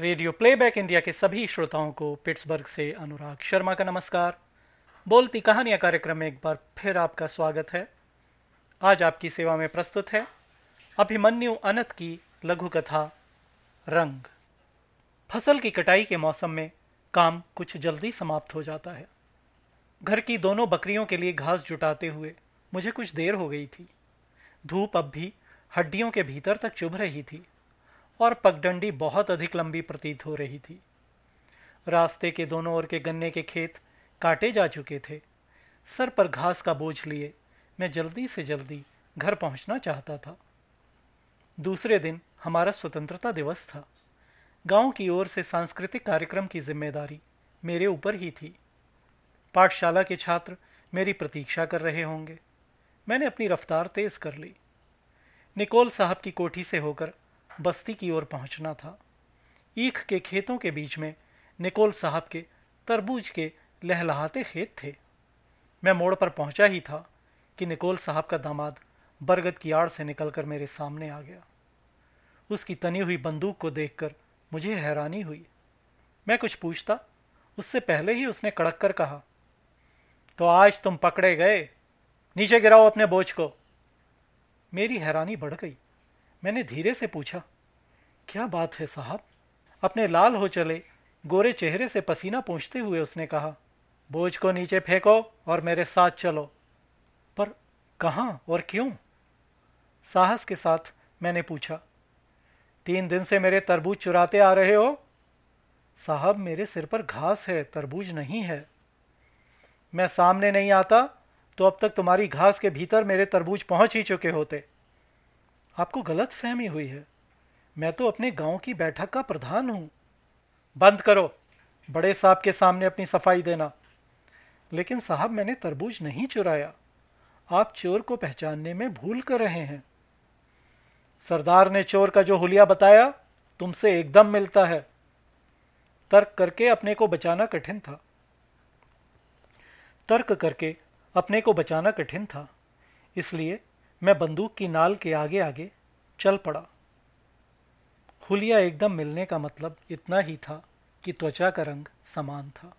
Radio playback India के सभी श्रोताओं को पिट्सबर्ग से अनुराग शर्मा का नमस्कार। बोलती कहानियाँ कार्यक्रम में एक बार फिर आपका स्वागत है। आज आपकी सेवा में प्रस्तुत है अभिमन्यु अनत की लघु कथा रंग। फ़सल की कटाई के मौसम में काम कुछ जल्दी समाप्त हो जाता है। घर की दोनों बकरियों के लिए घास जुटाते हुए मुझे कुछ देर हो गई थी। धूप अब भी हड्डियों के भीतर तक चुभ रही थी। और पगडंडी बहुत अधिक लंबी प्रतीत हो रही थी। रास्ते के दोनों ओर के गन्ने के खेत काटे जा चुके थे। सर पर घास का बोझ लिए मैं जल्दी से जल्दी घर पहुँचना चाहता था। दूसरे दिन हमारा स्वतंत्रता दिवस था। गाँव की ओर से सांस्कृतिक कार्यक्रम की ज़िम्मेदारी मेरे ऊपर ही थी। पाठशाला के छात्र मेरी प्रतीक्षा कर रहे होंगे। मैंने अपनी रफ्तार तेज कर ली। निकोल साहब की कोठी से होकर बस्ती की ओर पहुँचना था। ईख के खेतों के बीच में निकोल साहब के तरबूज के लहलहाते खेत थे। मैं मोड़ पर पहुँचा ही था कि निकोल साहब का दामाद बरगद की आड़ से निकलकर मेरे सामने आ गया। उसकी तनी हुई बंदूक को देखकर मुझे हैरानी हुई। मैं कुछ पूछता, उससे पहले ही उसने कड़क कर कहा तो आज तुम पकड़े गए? नीचे गिराओ अपने बोझ को। मेरी हैरानी बढ़ गई। मैंने धीरे से पूछा, क्या बात है साहब? अपने लाल हो चले, गोरे चेहरे से पसीना पूछते हुए उसने कहा, बोझ को नीचे फेंको और मेरे साथ चलो। पर कहाँ और क्यों? साहस के साथ मैंने पूछा, तीन दिन से मेरे तरबूज चुराते आ रहे हो? साहब, मेरे सिर पर घास है, तरबूज नहीं है। मैं सामने नहीं आता तो अब तक तुम्हारी घास के भीतर मेरे तरबूज पहुँच ही चुके होते। आपको गलत फहमी हुई है। मैं तो अपने गाँव की बैठक का प्रधान हूँ। बंद करो। बड़े साहब के सामने अपनी सफ़ाई देना। लेकिन साहब, मैंने तरबूज नहीं चुराया। आप चोर को पहचानने में भूल कर रहे हैं। सरदार ने चोर का जो हुलिया बताया, तुमसे एकदम मिलता है। तर्क करके अपने को बचाना कठिन था। तर्क करके अपने को बचाना कठिन था। इसलिए मैं बंदूक की नाल के आगे आगे चल पड़ा। हुलिया एकदम मिलने का मतलब इतना ही था कि त्वचा का रंग समान था।